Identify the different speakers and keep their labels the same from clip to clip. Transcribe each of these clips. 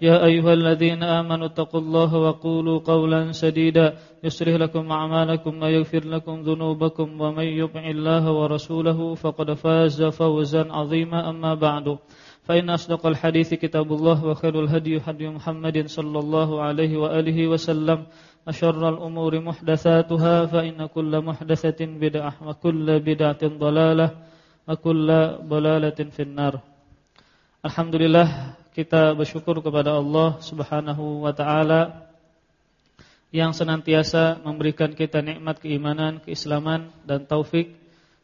Speaker 1: يا أيها الذين آمنوا اتقوا الله وقولوا قولا سديدا يسره لكم أعمالكم ويغفر لكم ذنوبكم ومن يطع الله ورسوله فقد فاز فوزا عظيما أما بعد فإن أصدق الحديث كتاب الله وخير الهدي هدي محمد صلى الله عليه وآله وسلم أشر الأمور محدثاتها فإن كل محدثة بدعة وكل بدعة ضلالة وكل ضلالة في النار. Alhamdulillah kita bersyukur kepada Allah Subhanahu wa taala yang senantiasa memberikan kita nikmat keimanan, keislaman dan taufik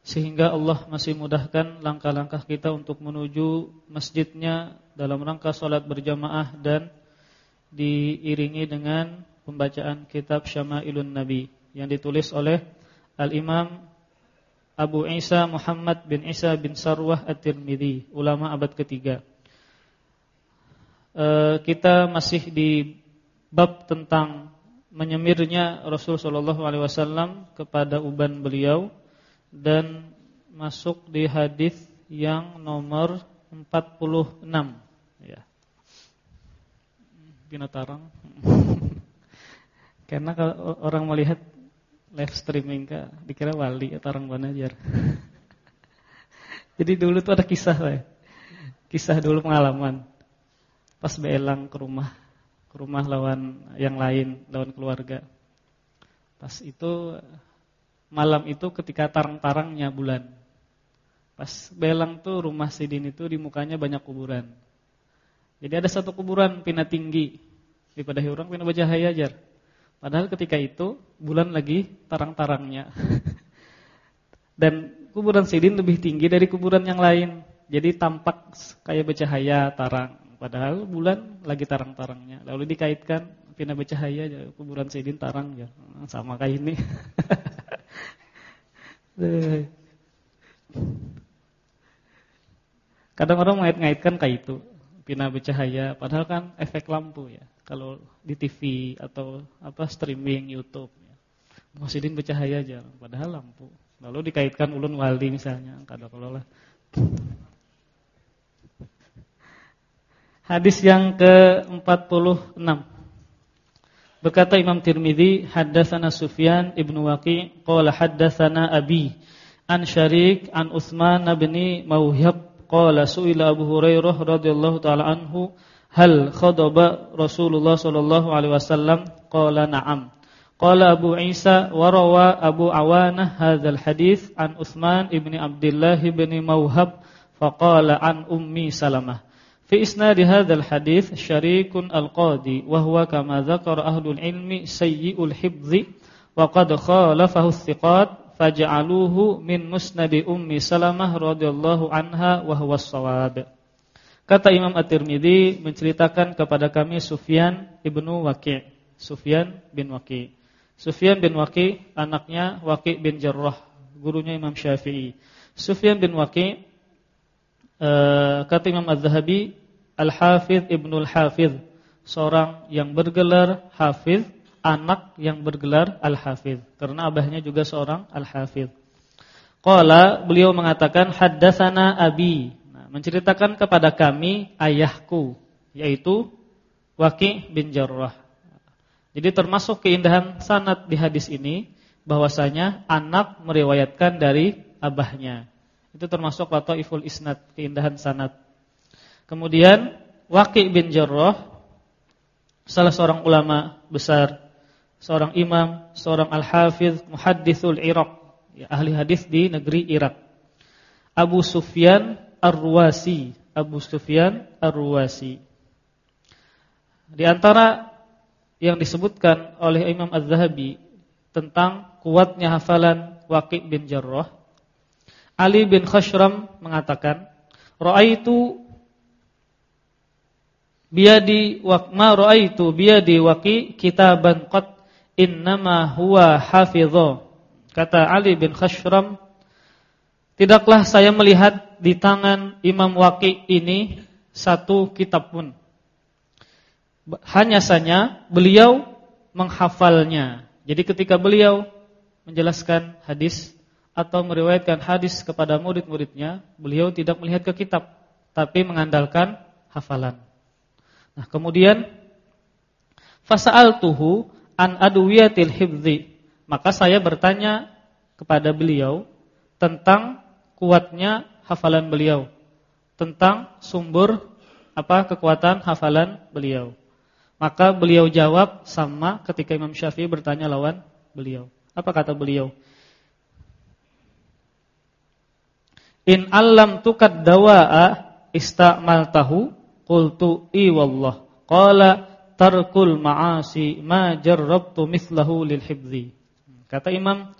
Speaker 1: sehingga Allah masih mudahkan langkah-langkah kita untuk menuju masjidnya dalam rangka salat berjamaah dan diiringi dengan pembacaan kitab Syama'ilun Nabi yang ditulis oleh Al-Imam Abu Isa Muhammad bin Isa bin Sarwah At-Tirmidzi, ulama abad ketiga. E, kita masih di bab tentang menyemirnya Rasul sallallahu alaihi wasallam kepada uban beliau dan masuk di hadis yang nomor 46 ya. Binatarang. Karena kalau orang melihat live streaming kak dikira wali atau orang banajar. Jadi dulu tuh ada kisah lah. Kisah dulu pengalaman. Pas belang ke rumah, ke rumah lawan yang lain, lawan keluarga. Pas itu malam itu ketika tarang-tarangnya bulan. Pas belang tuh rumah Sidin itu di mukanya banyak kuburan. Jadi ada satu kuburan pina tinggi. Daripada orang pina bajahaya ajar. Padahal ketika itu bulan lagi tarang-tarangnya. Dan kuburan Sidin lebih tinggi dari kuburan yang lain. Jadi tampak kayak bercahaya tarang. Padahal bulan lagi tarang-tarangnya. Lalu dikaitkan pina bercahaya kuburan Sidin tarang ya. Sama kayak ini. Kadang orang mengait-ngaitkan kayak itu pina bercahaya padahal kan efek lampu ya kalau di TV atau apa streaming YouTube ya. Musidin bercahaya aja padahal lampu lalu dikaitkan ulun wali misalnya kada lah Hadis yang ke-46. Berkata Imam Tirmizi haddatsana Sufyan ibnu Waqi qala haddatsana Abi an Syarik an Utsman bin Mauhib qala suila Abu Hurairah radhiyallahu taala anhu hal khadaba Rasulullah sallallahu alaihi wasallam? Qala na'am. Qala Abu Isa wa rawa Abu Awanah hadzal hadis an Utsman ibni Abdullah ibni Mauhab faqala an Ummi Salamah fi isnad hadzal hadis syarikun al-qadi wa huwa kama dzakara ahlul ilmi sayyi'ul hifdzi wa qad khalafahu thiqat faj'aluhu min musnadi ummi Salamah radhiyallahu anha wa huwa shawab. Kata Imam At-Tirmizi menceritakan kepada kami Sufyan ibnu Waqi'. Sufyan bin Waqi'. Sufyan bin Waqi' anaknya Waqi' bin Jarrah, gurunya Imam Syafi'i. Sufyan bin Waqi' uh, kata Imam Az-Zahabi Al-Hafidh Ibnul Hafidh, seorang yang bergelar hafidh anak yang bergelar Al-Hafidh karena abahnya juga seorang Al-Hafidh. Qala beliau mengatakan haddatsana abi. Nah, menceritakan kepada kami ayahku yaitu Waqi bin Jarrah. Jadi termasuk keindahan sanad di hadis ini bahwasanya anak meriwayatkan dari abahnya. Itu termasuk iful isnad, keindahan sanad. Kemudian Waqi bin Jarrah salah seorang ulama besar seorang imam, seorang al-hafiz, muhaddithul Iraq, ya, ahli hadis di negeri Irak. Abu Sufyan Ar-Ruwasi, Abu Sufyan Ar-Ruwasi. Di antara yang disebutkan oleh Imam Az-Zahabi tentang kuatnya hafalan Waqi' bin Jarrah, Ali bin Khashram mengatakan, "Ra'aitu biyadi wa ma ra'aitu biyadi waqi kitaban qad innama huwa hafidho Kata Ali bin Khashram, tidaklah saya melihat di tangan Imam Waqi ini satu kitab pun. Hanya saja beliau menghafalnya. Jadi ketika beliau menjelaskan hadis atau meriwayatkan hadis kepada murid-muridnya, beliau tidak melihat ke kitab, tapi mengandalkan hafalan. Nah, kemudian fasa'altuhu an adwiyatil hifdzi. Maka saya bertanya kepada beliau tentang kuatnya hafalan beliau, tentang sumber apa kekuatan hafalan beliau. Maka beliau jawab sama ketika Imam Syafi'i bertanya lawan beliau. Apa kata beliau? In allam tukad dawa'a istamaltahu Qultu i wallah. Qala tarkul ma'asi ma jarrabtu mithlahu lil hibzi. Kata Imam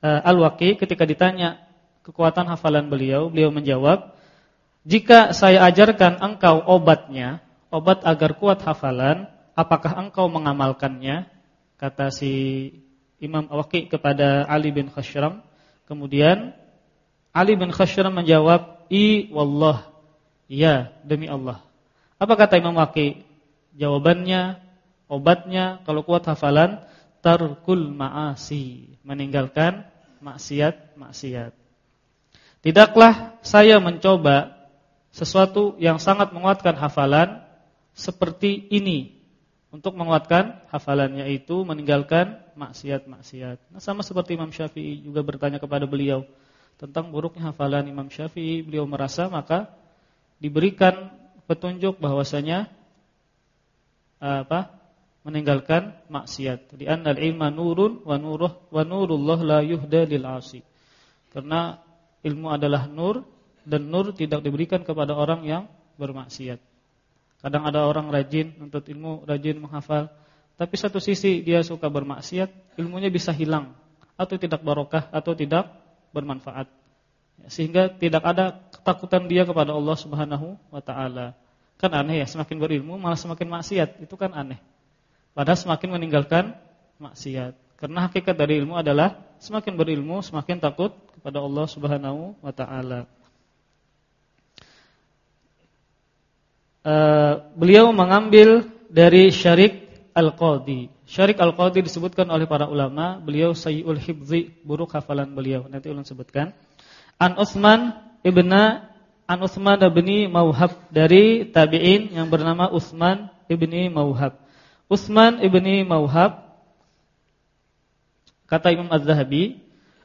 Speaker 1: uh, Al-Waqi ketika ditanya kekuatan hafalan beliau, beliau menjawab, "Jika saya ajarkan engkau obatnya, obat agar kuat hafalan, apakah engkau mengamalkannya?" Kata si Imam Al-Waqi kepada Ali bin Khashram. Kemudian Ali bin Khashram menjawab, "I wallah." Ya, demi Allah. Apa kata Imam Waqi? Jawabannya, obatnya kalau kuat hafalan tarkul ma'asi, meninggalkan maksiat-maksiat. Tidaklah saya mencoba sesuatu yang sangat menguatkan hafalan seperti ini untuk menguatkan hafalannya itu meninggalkan maksiat-maksiat. Nah, sama seperti Imam Syafi'i juga bertanya kepada beliau tentang buruknya hafalan Imam Syafi'i, beliau merasa maka diberikan petunjuk bahwasanya apa? meninggalkan maksiat. Di annal ilma nurun wa nuruh wa nurullah la yuhda lil asi. Karena ilmu adalah nur dan nur tidak diberikan kepada orang yang bermaksiat. Kadang ada orang rajin untuk ilmu, rajin menghafal, tapi satu sisi dia suka bermaksiat, ilmunya bisa hilang atau tidak barokah atau tidak bermanfaat. Sehingga tidak ada ketakutan dia kepada Allah Subhanahu wa taala. Kan aneh ya, semakin berilmu malah semakin maksiat. Itu kan aneh. Padahal semakin meninggalkan maksiat. Karena hakikat dari ilmu adalah semakin berilmu semakin takut kepada Allah Subhanahu wa taala. Uh, beliau mengambil dari Syarik Al-Qadi. Syarik Al-Qadi disebutkan oleh para ulama, beliau sayyul hibzi, buruk hafalan beliau. Nanti ulun sebutkan. An Utsman ibna An Utsman bin Mauhab dari tabi'in yang bernama Utsman ibni Mauhab. Utsman ibni Mauhab kata Imam Az-Zahabi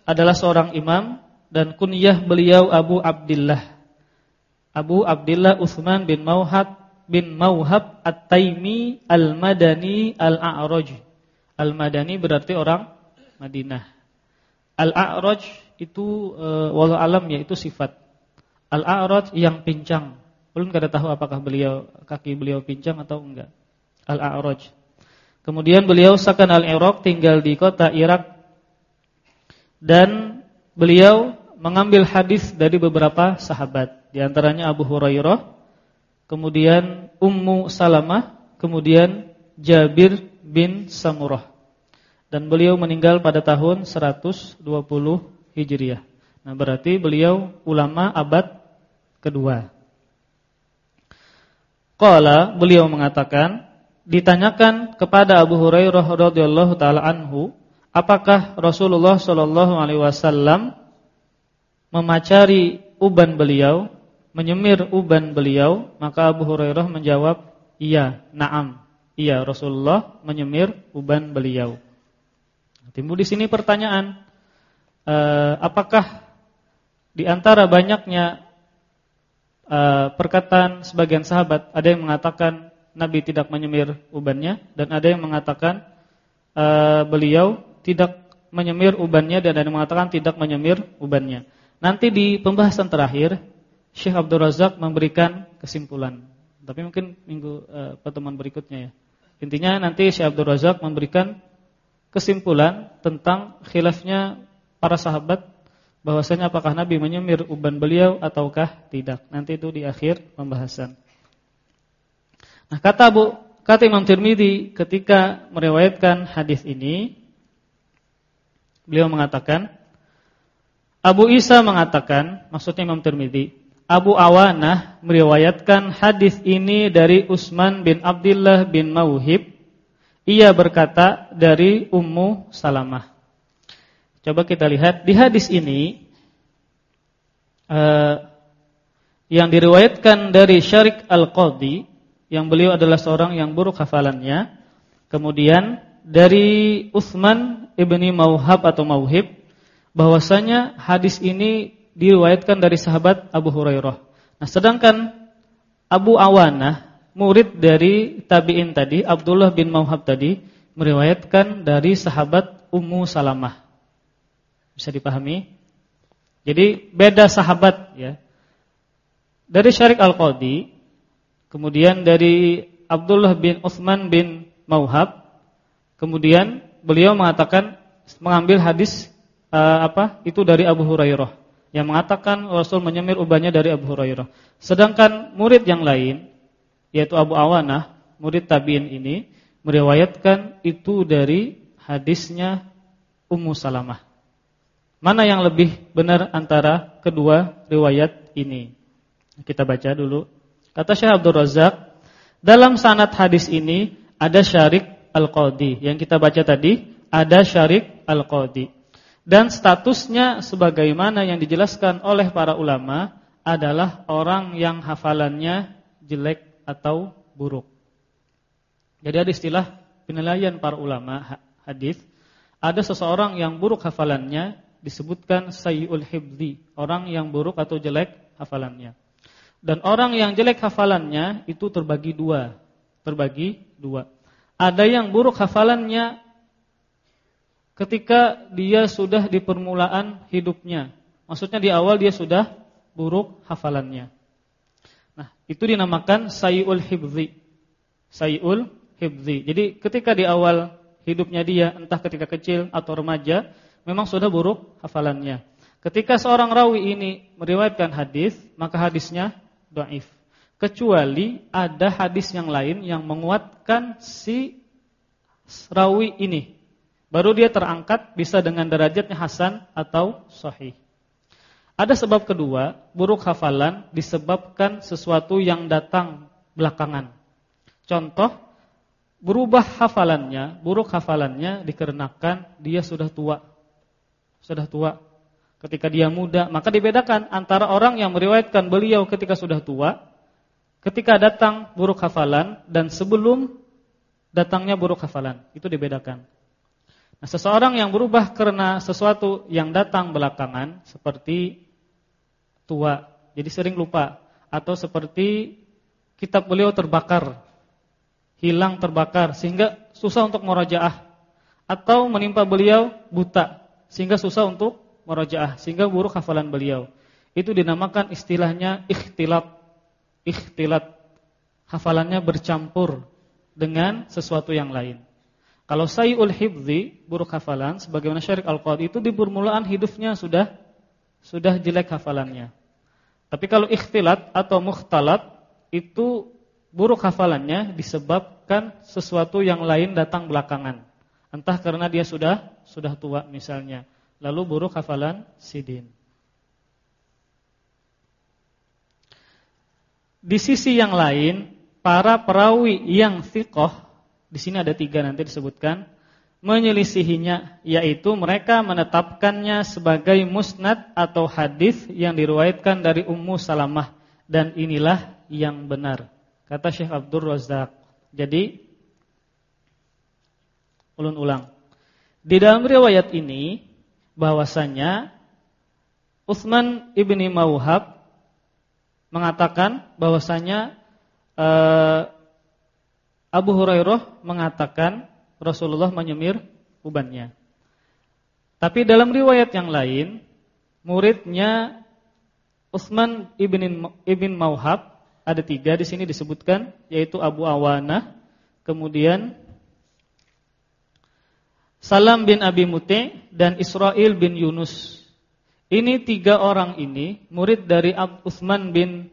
Speaker 1: adalah seorang imam dan kunyah beliau Abu Abdullah. Abu Abdullah Utsman bin Mauhab bin Mauhab At-Taimi Al-Madani Al-A'raj. Al-Madani berarti orang Madinah. Al-A'raj itu e, walau alam ya itu sifat Al-A'raj yang pincang. Belum kada tahu apakah beliau kaki beliau pincang atau enggak. Al-A'raj. Kemudian beliau sakan al-Iraq tinggal di kota Irak dan beliau mengambil hadis dari beberapa sahabat, di antaranya Abu Hurairah, kemudian Ummu Salamah, kemudian Jabir bin Samurah. Dan beliau meninggal pada tahun 120 Hijriah. Nah, berarti beliau ulama abad kedua. Qala beliau mengatakan ditanyakan kepada Abu Hurairah radhiyallahu taala anhu, apakah Rasulullah sallallahu alaihi wasallam memacari uban beliau, menyemir uban beliau? Maka Abu Hurairah menjawab, "Iya, na'am." Iya, Rasulullah menyemir uban beliau. Timbul di sini pertanyaan, eh, apakah di antara banyaknya uh, perkataan sebagian sahabat, ada yang mengatakan Nabi tidak menyemir ubannya dan ada yang mengatakan uh, beliau tidak menyemir ubannya dan ada yang mengatakan tidak menyemir ubannya. Nanti di pembahasan terakhir Syekh Abdul Razak memberikan kesimpulan. Tapi mungkin minggu uh, pertemuan berikutnya ya. Intinya nanti Syekh Abdul Razak memberikan kesimpulan tentang khilafnya para sahabat bahwasanya apakah Nabi menyemir uban beliau ataukah tidak. Nanti itu di akhir pembahasan. Nah, kata Abu kata Imam Tirmizi ketika meriwayatkan hadis ini Beliau mengatakan Abu Isa mengatakan, maksudnya Imam Tirmidzi, Abu Awanah meriwayatkan hadis ini dari Utsman bin Abdullah bin Mauhib. Ia berkata dari Ummu Salamah. Coba kita lihat di hadis ini uh, yang diriwayatkan dari Syarik Al-Qadhi yang beliau adalah seorang yang buruk hafalannya. Kemudian dari Utsman ibni Mauhab atau Mauhib bahwasanya hadis ini diriwayatkan dari sahabat Abu Hurairah. Nah, sedangkan Abu Awanah, murid dari tabi'in tadi, Abdullah bin Mauhab tadi, meriwayatkan dari sahabat Ummu Salamah. Bisa dipahami? Jadi beda sahabat ya. Dari Syarik Al-Qadi, kemudian dari Abdullah bin Uthman bin Mauhab, kemudian beliau mengatakan mengambil hadis uh, apa? Itu dari Abu Hurairah yang mengatakan Rasul menyemir ubahnya dari Abu Hurairah. Sedangkan murid yang lain yaitu Abu Awanah, murid tabi'in ini meriwayatkan itu dari hadisnya Ummu Salamah. Mana yang lebih benar antara kedua riwayat ini? Kita baca dulu. Kata Syekh Abdul Razak, dalam sanad hadis ini ada Syarik Al-Qadi. Yang kita baca tadi ada Syarik Al-Qadi. Dan statusnya sebagaimana yang dijelaskan oleh para ulama adalah orang yang hafalannya jelek atau buruk. Jadi ada istilah penilaian para ulama hadis, ada seseorang yang buruk hafalannya disebutkan sayyul hibdi, orang yang buruk atau jelek hafalannya. Dan orang yang jelek hafalannya itu terbagi dua, terbagi dua. Ada yang buruk hafalannya ketika dia sudah di permulaan hidupnya. Maksudnya di awal dia sudah buruk hafalannya. Nah, itu dinamakan sayyul hibdi. Sayyul hibdi. Jadi ketika di awal hidupnya dia entah ketika kecil atau remaja memang sudah buruk hafalannya. Ketika seorang rawi ini meriwayatkan hadis, maka hadisnya dhaif. Kecuali ada hadis yang lain yang menguatkan si rawi ini. Baru dia terangkat bisa dengan derajatnya hasan atau sahih. Ada sebab kedua, buruk hafalan disebabkan sesuatu yang datang belakangan. Contoh, berubah hafalannya, buruk hafalannya dikarenakan dia sudah tua sudah tua. Ketika dia muda, maka dibedakan antara orang yang meriwayatkan beliau ketika sudah tua, ketika datang buruk hafalan dan sebelum datangnya buruk hafalan. Itu dibedakan. Nah, seseorang yang berubah karena sesuatu yang datang belakangan seperti tua, jadi sering lupa atau seperti kitab beliau terbakar, hilang terbakar sehingga susah untuk merajaah atau menimpa beliau buta sehingga susah untuk merajaah, sehingga buruk hafalan beliau. Itu dinamakan istilahnya ikhtilat. Ikhtilat. Hafalannya bercampur dengan sesuatu yang lain. Kalau sayyul hibzi, buruk hafalan, sebagaimana syarik al-qadi itu di permulaan hidupnya sudah sudah jelek hafalannya. Tapi kalau ikhtilat atau mukhtalat itu buruk hafalannya disebabkan sesuatu yang lain datang belakangan. Entah karena dia sudah sudah tua misalnya, lalu buruk hafalan sidin. Di sisi yang lain, para perawi yang thiqah, di sini ada tiga nanti disebutkan, menyelisihinya, yaitu mereka menetapkannya sebagai musnad atau hadis yang diriwayatkan dari Ummu Salamah dan inilah yang benar. Kata Syekh Abdul Razak. Jadi ulun ulang. Di dalam riwayat ini bahwasanya Utsman ibni Mauhab mengatakan bahwasanya uh, Abu Hurairah mengatakan Rasulullah menyemir ubannya. Tapi dalam riwayat yang lain, muridnya Utsman ibn ibn Mauhab ada tiga di sini disebutkan yaitu Abu Awanah, kemudian Salam bin Abi Muti dan Israel bin Yunus. Ini tiga orang ini murid dari Utsman bin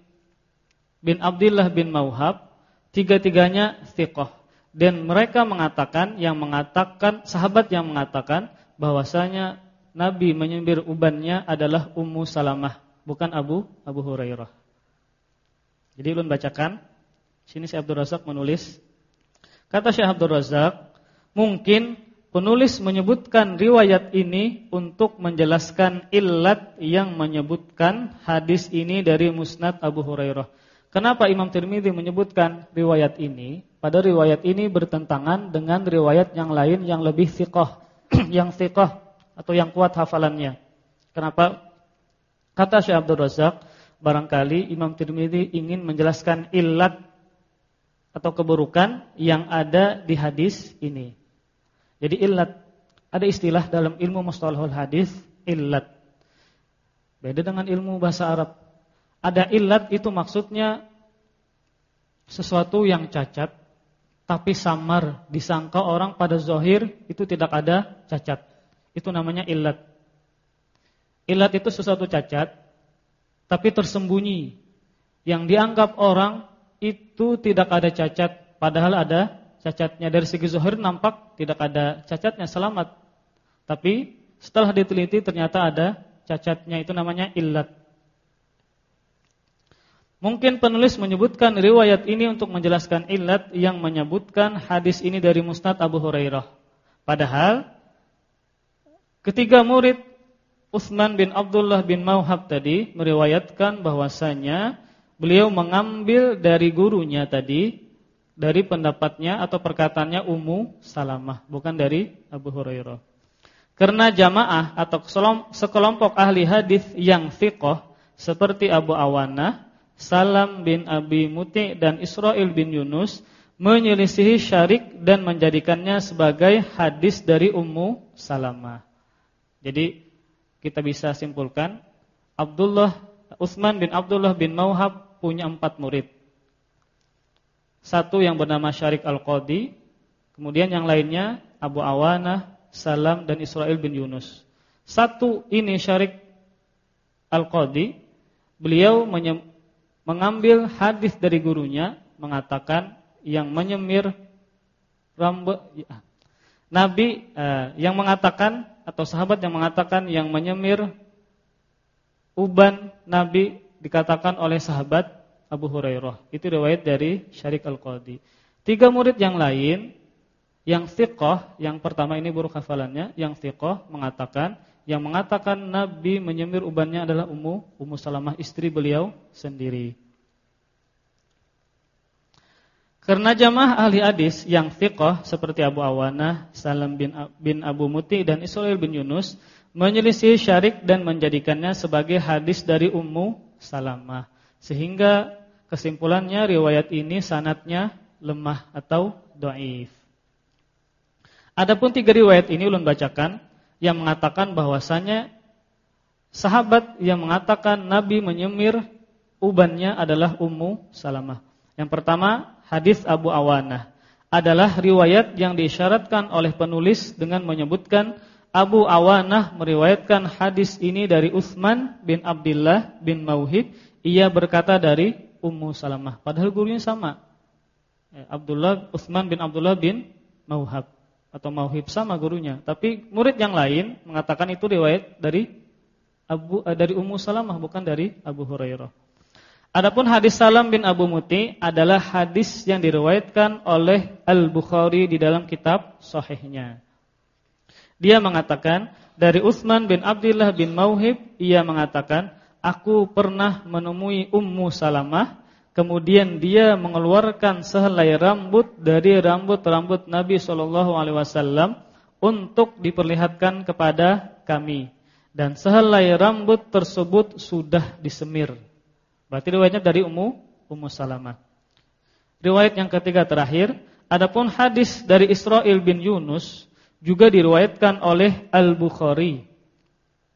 Speaker 1: bin Abdullah bin Mauhab, tiga-tiganya thiqah. Dan mereka mengatakan yang mengatakan sahabat yang mengatakan bahwasanya Nabi menyembir ubannya adalah Ummu Salamah, bukan Abu Abu Hurairah. Jadi ulun bacakan. Sini Syekh Abdul Razak menulis. Kata Syekh Abdul Razak, mungkin penulis menyebutkan riwayat ini untuk menjelaskan illat yang menyebutkan hadis ini dari Musnad Abu Hurairah. Kenapa Imam Tirmidzi menyebutkan riwayat ini? Pada riwayat ini bertentangan dengan riwayat yang lain yang lebih thiqah, yang thiqah atau yang kuat hafalannya. Kenapa? Kata Syekh Abdul Razak, barangkali Imam Tirmidzi ingin menjelaskan illat atau keburukan yang ada di hadis ini. Jadi illat ada istilah dalam ilmu mustalahul hadis illat. Beda dengan ilmu bahasa Arab. Ada illat itu maksudnya sesuatu yang cacat tapi samar disangka orang pada zohir itu tidak ada cacat. Itu namanya illat. Illat itu sesuatu cacat tapi tersembunyi. Yang dianggap orang itu tidak ada cacat padahal ada cacatnya dari segi zuhur nampak tidak ada cacatnya selamat. Tapi setelah diteliti ternyata ada cacatnya itu namanya illat. Mungkin penulis menyebutkan riwayat ini untuk menjelaskan illat yang menyebutkan hadis ini dari Musnad Abu Hurairah. Padahal Ketiga murid Utsman bin Abdullah bin Mauhab tadi meriwayatkan bahwasanya beliau mengambil dari gurunya tadi dari pendapatnya atau perkataannya Ummu Salamah, bukan dari Abu Hurairah. Karena jamaah atau sekelompok ahli hadis yang fiqh seperti Abu Awana, Salam bin Abi Muti dan Israel bin Yunus menyelisihi syarik dan menjadikannya sebagai hadis dari Ummu Salamah. Jadi kita bisa simpulkan Abdullah Utsman bin Abdullah bin Mauhab punya empat murid. Satu yang bernama Syarik Al-Qadi, kemudian yang lainnya Abu Awanah, Salam dan Israel bin Yunus. Satu ini Syarik Al-Qadi, beliau mengambil hadis dari gurunya mengatakan yang menyemir rambut ya, Nabi eh, yang mengatakan atau sahabat yang mengatakan yang menyemir uban Nabi dikatakan oleh sahabat Abu Hurairah. Itu riwayat dari Syarik Al-Qadi. Tiga murid yang lain yang thiqah, yang pertama ini buruk hafalannya, yang thiqah mengatakan yang mengatakan Nabi menyemir ubannya adalah Ummu Ummu Salamah istri beliau sendiri. Karena jamaah ahli hadis yang fiqh seperti Abu Awanah, Salam bin, bin Abu Muti dan Israel bin Yunus menyelisih syarik dan menjadikannya sebagai hadis dari Ummu Salamah. Sehingga kesimpulannya riwayat ini sanatnya lemah atau doif. Adapun tiga riwayat ini ulun bacakan yang mengatakan bahwasanya sahabat yang mengatakan Nabi menyemir ubannya adalah Ummu Salamah. Yang pertama hadis Abu Awanah adalah riwayat yang disyaratkan oleh penulis dengan menyebutkan Abu Awanah meriwayatkan hadis ini dari Utsman bin Abdullah bin Mauhib ia berkata dari Ummu Salamah. Padahal gurunya sama. Ya, Abdullah Utsman bin Abdullah bin Mauhab atau Mauhib sama gurunya tapi murid yang lain mengatakan itu riwayat dari Abu eh, dari Ummu Salamah bukan dari Abu Hurairah Adapun hadis Salam bin Abu Muti adalah hadis yang diriwayatkan oleh Al-Bukhari di dalam kitab sahihnya. Dia mengatakan dari Utsman bin Abdullah bin Mauhib ia mengatakan, "Aku pernah menemui Ummu Salamah, kemudian dia mengeluarkan sehelai rambut dari rambut-rambut Nabi sallallahu alaihi wasallam untuk diperlihatkan kepada kami." Dan sehelai rambut tersebut sudah disemir Berarti riwayatnya dari Ummu Ummu Salamah. Riwayat yang ketiga terakhir, adapun hadis dari Israel bin Yunus juga diriwayatkan oleh Al-Bukhari.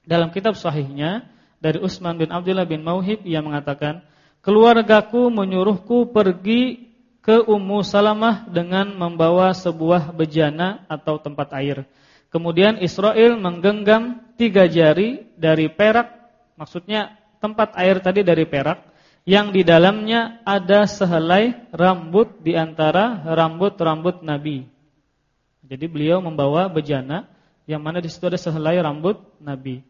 Speaker 1: Dalam kitab sahihnya dari Utsman bin Abdullah bin Mauhib ia mengatakan, "Keluargaku menyuruhku pergi ke Ummu Salamah dengan membawa sebuah bejana atau tempat air. Kemudian Israel menggenggam tiga jari dari perak, maksudnya tempat air tadi dari perak yang di dalamnya ada sehelai rambut di antara rambut-rambut Nabi. Jadi beliau membawa bejana yang mana di situ ada sehelai rambut Nabi.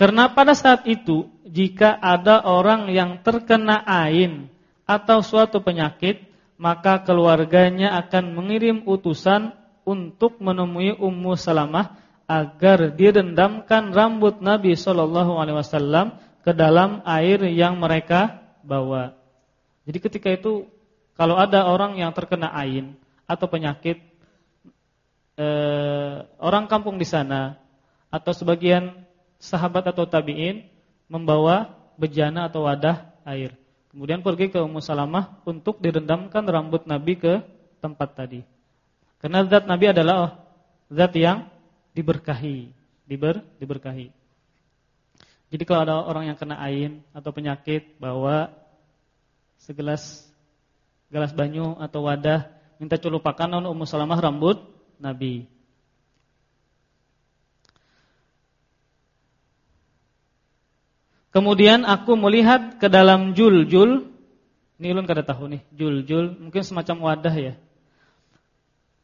Speaker 1: Karena pada saat itu jika ada orang yang terkena ain atau suatu penyakit, maka keluarganya akan mengirim utusan untuk menemui Ummu Salamah agar direndamkan rambut Nabi Shallallahu alaihi wasallam ke dalam air yang mereka bawa. Jadi ketika itu kalau ada orang yang terkena ain atau penyakit eh, orang kampung di sana atau sebagian sahabat atau tabi'in membawa bejana atau wadah air. Kemudian pergi ke Ummu Salamah untuk direndamkan rambut Nabi ke tempat tadi. Karena zat Nabi adalah oh, zat yang diberkahi, diber diberkahi. Jadi kalau ada orang yang kena ain atau penyakit bawa segelas gelas banyu atau wadah, minta culupakan non Ummu Salamah rambut Nabi. Kemudian aku melihat ke dalam jul-jul. Ini kada tahu nih, jul-jul, mungkin semacam wadah ya.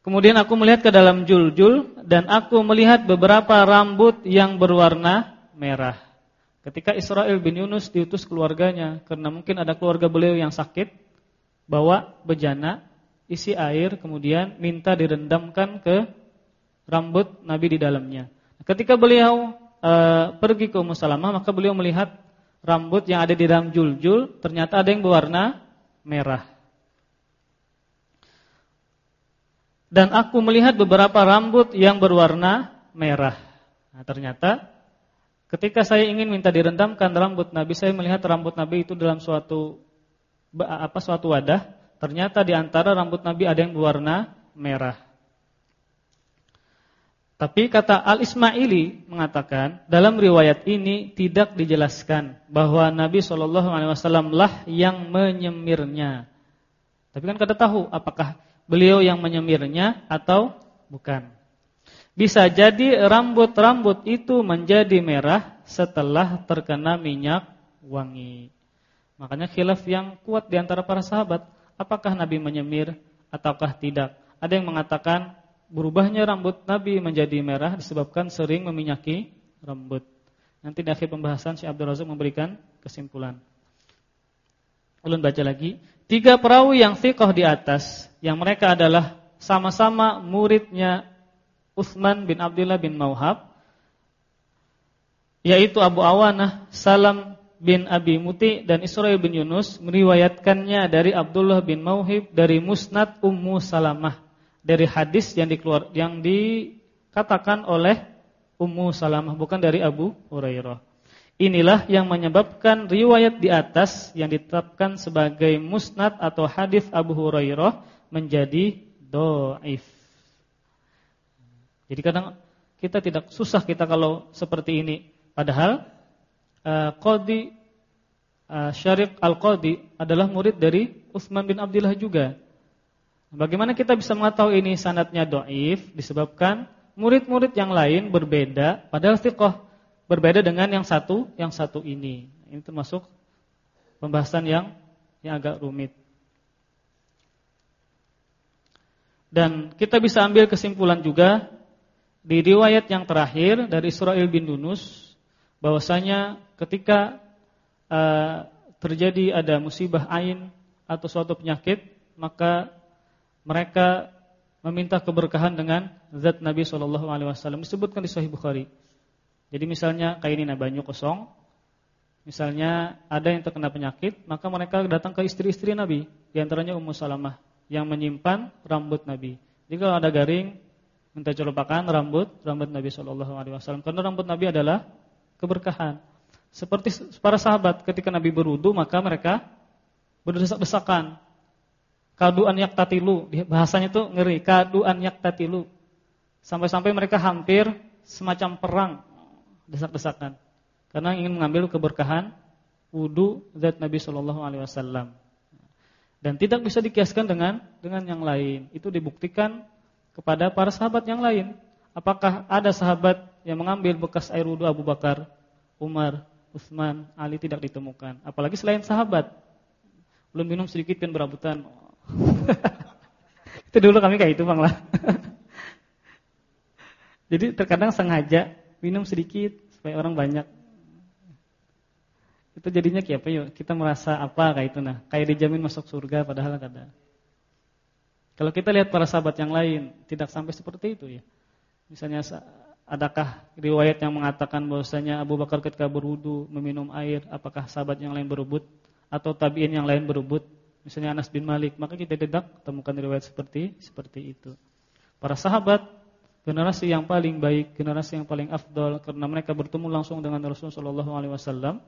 Speaker 1: Kemudian aku melihat ke dalam jul-jul dan aku melihat beberapa rambut yang berwarna merah. Ketika Israel bin Yunus diutus keluarganya karena mungkin ada keluarga beliau yang sakit, bawa bejana, isi air, kemudian minta direndamkan ke rambut Nabi di dalamnya. Ketika beliau e, pergi ke Ummu Salamah, maka beliau melihat rambut yang ada di dalam jul-jul ternyata ada yang berwarna merah. Dan aku melihat beberapa rambut yang berwarna merah. Nah, ternyata ketika saya ingin minta direndamkan rambut Nabi, saya melihat rambut Nabi itu dalam suatu apa suatu wadah, ternyata di antara rambut Nabi ada yang berwarna merah. Tapi kata Al-Ismaili mengatakan dalam riwayat ini tidak dijelaskan bahwa Nabi Shallallahu alaihi wasallam lah yang menyemirnya. Tapi kan kada tahu apakah beliau yang menyemirnya atau bukan. Bisa jadi rambut-rambut itu menjadi merah setelah terkena minyak wangi. Makanya khilaf yang kuat di antara para sahabat, apakah Nabi menyemir ataukah tidak? Ada yang mengatakan berubahnya rambut Nabi menjadi merah disebabkan sering meminyaki rambut. Nanti di akhir pembahasan Syekh Abdul Razak memberikan kesimpulan. Ulun baca lagi, tiga perawi yang thiqah di atas yang mereka adalah sama-sama muridnya Utsman bin Abdullah bin Mauhab yaitu Abu Awanah, Salam bin Abi Muti dan Israel bin Yunus meriwayatkannya dari Abdullah bin Mauhib dari Musnad Ummu Salamah dari hadis yang dikeluar yang dikatakan oleh Ummu Salamah bukan dari Abu Hurairah. Inilah yang menyebabkan riwayat di atas yang ditetapkan sebagai musnad atau hadis Abu Hurairah menjadi doif. Jadi kadang kita tidak susah kita kalau seperti ini. Padahal uh, Qadi uh, Syarif Al-Qadi adalah murid dari Utsman bin Abdullah juga. Bagaimana kita bisa mengetahui ini sanatnya doif? Disebabkan murid-murid yang lain berbeda, padahal thiqah berbeda dengan yang satu, yang satu ini. Ini termasuk pembahasan yang yang agak rumit. Dan kita bisa ambil kesimpulan juga di riwayat yang terakhir dari Israel bin Dunus bahwasanya ketika uh, terjadi ada musibah ain atau suatu penyakit, maka mereka meminta keberkahan dengan zat Nabi Shallallahu alaihi wasallam disebutkan di Sahih Bukhari. Jadi misalnya kain ini banyu kosong, misalnya ada yang terkena penyakit, maka mereka datang ke istri-istri Nabi, di antaranya Ummu Salamah yang menyimpan rambut Nabi. Jadi kalau ada garing, minta celupakan rambut rambut Nabi Shallallahu alaihi wasallam karena rambut Nabi adalah keberkahan. Seperti para sahabat ketika Nabi berudu maka mereka berdesak-desakan. Kaduan yaktatilu, bahasanya itu ngeri, kaduan yaktatilu. Sampai-sampai mereka hampir semacam perang desak-desakan. Karena ingin mengambil keberkahan wudu zat Nabi Shallallahu alaihi wasallam. Dan tidak bisa dikiaskan dengan dengan yang lain. Itu dibuktikan kepada para sahabat yang lain. Apakah ada sahabat yang mengambil bekas air wudu Abu Bakar, Umar, Utsman, Ali tidak ditemukan. Apalagi selain sahabat. Belum minum sedikit kan berabutan. itu dulu kami kayak itu Bang lah. Jadi terkadang sengaja minum sedikit supaya orang banyak. Itu jadinya kayak apa yuk? Kita merasa apa kayak itu nah, kayak dijamin masuk surga padahal kada. Kalau kita lihat para sahabat yang lain tidak sampai seperti itu ya. Misalnya adakah riwayat yang mengatakan bahwasanya Abu Bakar ketika berwudu meminum air, apakah sahabat yang lain berebut atau tabi'in yang lain berebut? Misalnya Anas bin Malik, maka kita tidak temukan riwayat seperti seperti itu. Para sahabat generasi yang paling baik, generasi yang paling afdol karena mereka bertemu langsung dengan Rasulullah sallallahu alaihi wasallam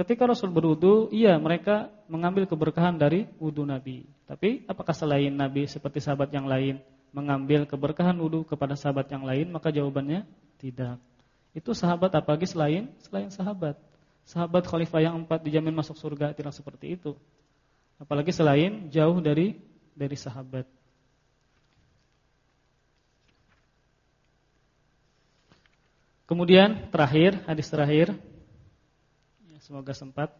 Speaker 1: Ketika Rasul berwudu, iya mereka mengambil keberkahan dari wudu Nabi. Tapi apakah selain Nabi seperti sahabat yang lain mengambil keberkahan wudu kepada sahabat yang lain? Maka jawabannya tidak. Itu sahabat apalagi selain selain sahabat. Sahabat khalifah yang empat dijamin masuk surga tidak seperti itu. Apalagi selain jauh dari dari sahabat. Kemudian terakhir, hadis terakhir Semoga sempat.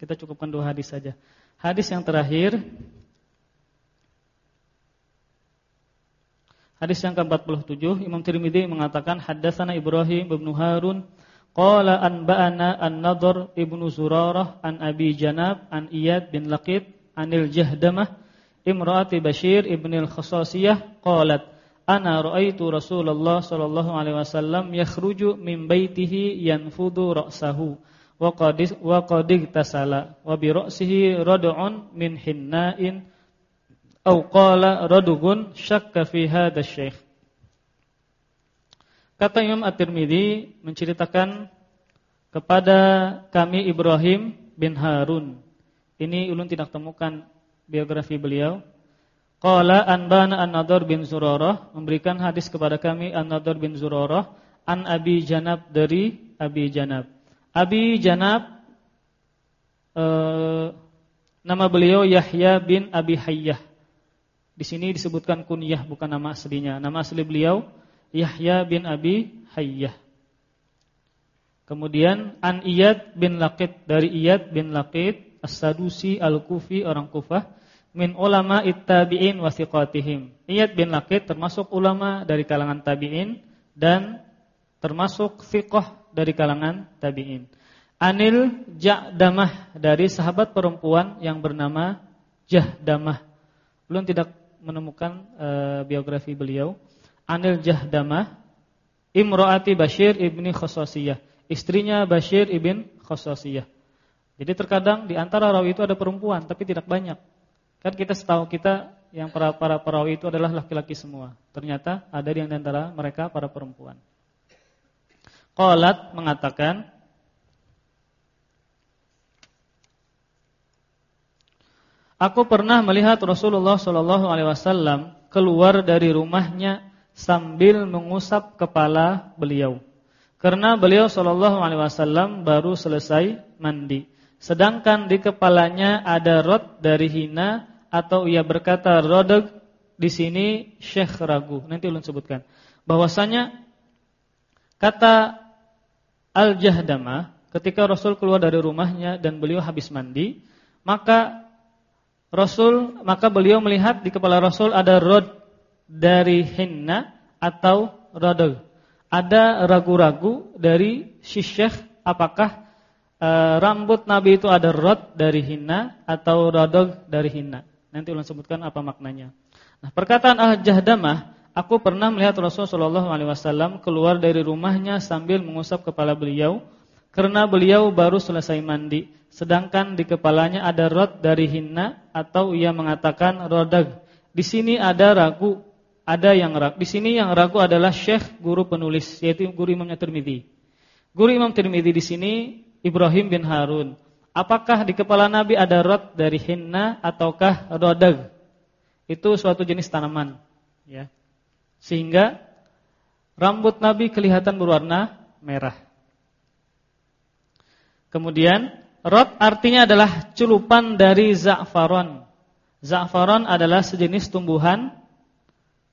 Speaker 1: Kita cukupkan dua hadis saja. Hadis yang terakhir Hadis yang ke-47 Imam Tirmizi mengatakan haddatsana Ibrahim bin Harun qala anba'ana an-Nadhr ibnu Zurarah an Abi Janab an Iyad bin Laqit anil Jahdamah imraati Bashir ibn al-Khasasiyah qalat ana raaitu Rasulullah sallallahu alaihi wasallam yakhruju min baitihi yanfudu ra'sahu wa qadis wa qadig tasala wa bi ra'sihi rad'un min hinna'in aw qala radugun syakka fi hadha syekh Kata Imam At-Tirmizi menceritakan kepada kami Ibrahim bin Harun. Ini ulun tidak temukan biografi beliau. Qala anbana An-Nadhr bin Zurarah memberikan hadis kepada kami An-Nadhr bin Zurarah an Abi Janab dari Abi Janab. Abi Janab eh, nama beliau Yahya bin Abi Hayyah. Di sini disebutkan kunyah bukan nama aslinya. Nama asli beliau Yahya bin Abi Hayyah. Kemudian An Iyad bin Laqid dari Iyad bin Laqid As-Sadusi Al-Kufi orang Kufah min ulama ittabi'in wa thiqatihim. Iyad bin Laqid termasuk ulama dari kalangan tabi'in dan termasuk thiqah dari kalangan tabi'in. Anil Ja'damah dari sahabat perempuan yang bernama Jahdamah. Belum tidak menemukan e, biografi beliau. Anil Jahdamah Imro'ati Bashir ibni Khososiyah. Istrinya Bashir ibn Khososiyah. Jadi terkadang di antara rawi itu ada perempuan, tapi tidak banyak. Kan kita setahu kita yang para para perawi itu adalah laki-laki semua. Ternyata ada di antara mereka para perempuan. Qalat mengatakan Aku pernah melihat Rasulullah Shallallahu alaihi wasallam keluar dari rumahnya sambil mengusap kepala beliau. Karena beliau Shallallahu alaihi wasallam baru selesai mandi. Sedangkan di kepalanya ada rot dari hina atau ia berkata rodeg di sini Syekh ragu. Nanti ulun sebutkan. Bahwasanya kata Al-Jahdamah ketika Rasul keluar dari rumahnya dan beliau habis mandi, maka Rasul maka beliau melihat di kepala Rasul ada rod dari henna atau rodol. Ada ragu-ragu dari si syekh apakah e, rambut Nabi itu ada rod dari hinna atau rodol dari hinna. Nanti ulun sebutkan apa maknanya. Nah, perkataan Al-Jahdamah Aku pernah melihat Rasulullah SAW keluar dari rumahnya sambil mengusap kepala beliau karena beliau baru selesai mandi. Sedangkan di kepalanya ada rod dari hinna atau ia mengatakan rodag. Di sini ada ragu, ada yang ragu. Di sini yang ragu adalah Syekh guru penulis yaitu guru Imamnya Tirmizi. Guru Imam Tirmizi di sini Ibrahim bin Harun. Apakah di kepala Nabi ada rod dari hinna ataukah rodag? Itu suatu jenis tanaman, ya. Sehingga rambut Nabi kelihatan berwarna merah. Kemudian rot artinya adalah culupan dari za'faron. Za'faron adalah sejenis tumbuhan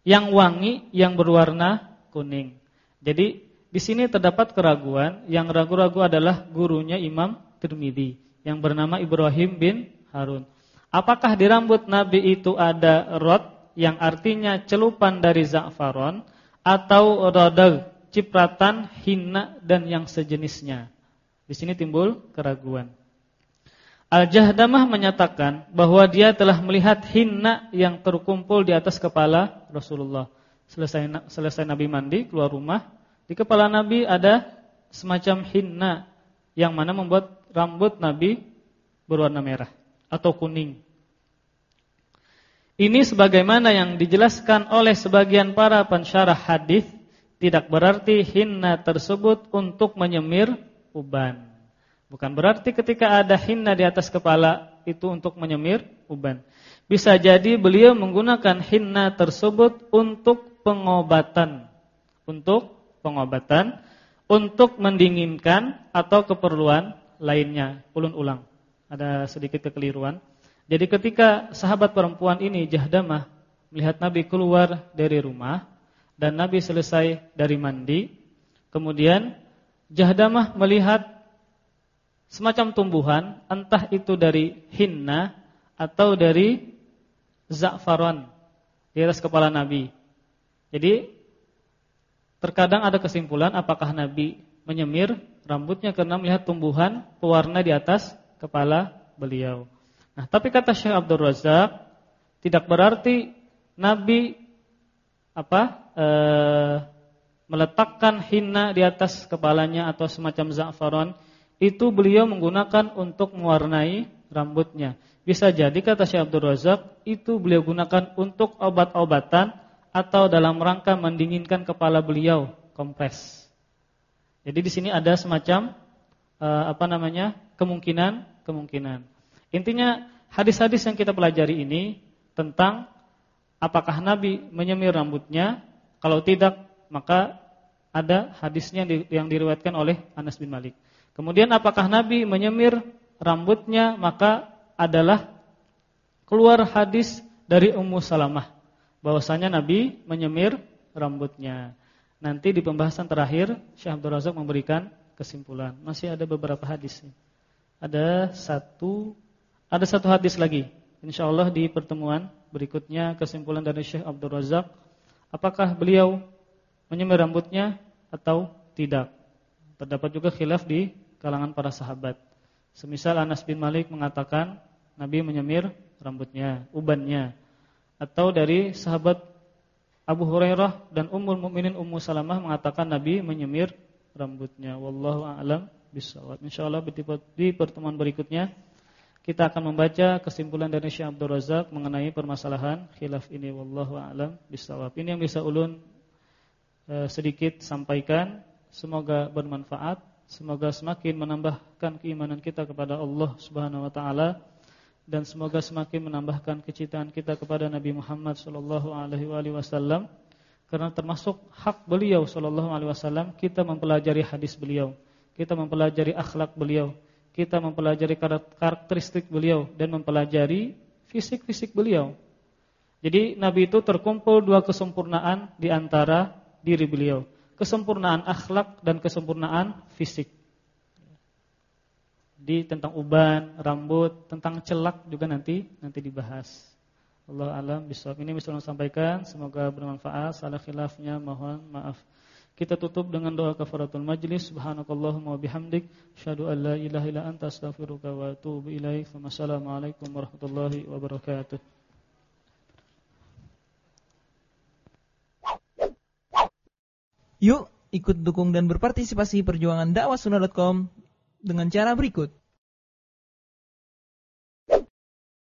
Speaker 1: yang wangi yang berwarna kuning. Jadi di sini terdapat keraguan, yang ragu-ragu adalah gurunya Imam Tirmidzi yang bernama Ibrahim bin Harun. Apakah di rambut Nabi itu ada rot yang artinya celupan dari za'faron atau radar, cipratan, hina dan yang sejenisnya. Di sini timbul keraguan. Al-Jahdamah menyatakan bahwa dia telah melihat hina yang terkumpul di atas kepala Rasulullah. Selesai selesai Nabi mandi keluar rumah, di kepala Nabi ada semacam hina yang mana membuat rambut Nabi berwarna merah atau kuning. Ini sebagaimana yang dijelaskan oleh sebagian para pensyarah hadis tidak berarti hinna tersebut untuk menyemir uban. Bukan berarti ketika ada hinna di atas kepala itu untuk menyemir uban. Bisa jadi beliau menggunakan hinna tersebut untuk pengobatan. Untuk pengobatan, untuk mendinginkan atau keperluan lainnya. Ulun ulang. Ada sedikit kekeliruan. Jadi ketika sahabat perempuan ini Jahdamah melihat Nabi keluar dari rumah dan Nabi selesai dari mandi, kemudian Jahdamah melihat semacam tumbuhan, entah itu dari hinna atau dari za'faran di atas kepala Nabi. Jadi terkadang ada kesimpulan apakah Nabi menyemir rambutnya karena melihat tumbuhan pewarna di atas kepala beliau. Nah, tapi kata Syekh Abdul Razak tidak berarti Nabi apa? E, meletakkan hina di atas kepalanya atau semacam za'faron itu beliau menggunakan untuk mewarnai rambutnya. Bisa jadi kata Syekh Abdul Razak itu beliau gunakan untuk obat-obatan atau dalam rangka mendinginkan kepala beliau, kompres. Jadi di sini ada semacam e, apa namanya? kemungkinan, kemungkinan. Intinya hadis-hadis yang kita pelajari ini tentang apakah Nabi menyemir rambutnya? Kalau tidak, maka ada hadisnya yang diriwayatkan oleh Anas bin Malik. Kemudian apakah Nabi menyemir rambutnya? Maka adalah keluar hadis dari Ummu Salamah bahwasanya Nabi menyemir rambutnya. Nanti di pembahasan terakhir Syekh Abdul Razak memberikan kesimpulan. Masih ada beberapa hadis. Ada satu ada satu hadis lagi. Insyaallah di pertemuan berikutnya kesimpulan dari Syekh Abdul Razak apakah beliau menyemir rambutnya atau tidak. Terdapat juga khilaf di kalangan para sahabat. Semisal Anas bin Malik mengatakan Nabi menyemir rambutnya, ubannya. Atau dari sahabat Abu Hurairah dan Ummul Mukminin Ummu Salamah mengatakan Nabi menyemir rambutnya. Wallahu a'lam bishawab. Insyaallah di pertemuan berikutnya kita akan membaca kesimpulan dari Syekh Abdul Razak mengenai permasalahan khilaf ini wallahu a'lam bishawab. Ini yang bisa ulun eh, sedikit sampaikan, semoga bermanfaat, semoga semakin menambahkan keimanan kita kepada Allah Subhanahu wa taala dan semoga semakin menambahkan kecintaan kita kepada Nabi Muhammad sallallahu alaihi wasallam karena termasuk hak beliau sallallahu alaihi wasallam kita mempelajari hadis beliau, kita mempelajari akhlak beliau kita mempelajari karakteristik beliau dan mempelajari fisik-fisik beliau. Jadi Nabi itu terkumpul dua kesempurnaan di antara diri beliau. Kesempurnaan akhlak dan kesempurnaan fisik. Di tentang uban, rambut, tentang celak juga nanti nanti dibahas. Allah alam bisawab. Ini bisa sampaikan, semoga bermanfaat. Salah khilafnya mohon maaf. Kita tutup dengan doa kafaratul majlis. Subhanakallahumma wa bihamdik, asyhadu an la ilaha illa anta astaghfiruka wa atubu ilaik. Wassalamualaikum warahmatullahi wabarakatuh.
Speaker 2: Yuk ikut dukung dan berpartisipasi perjuangan dakwah dengan cara berikut.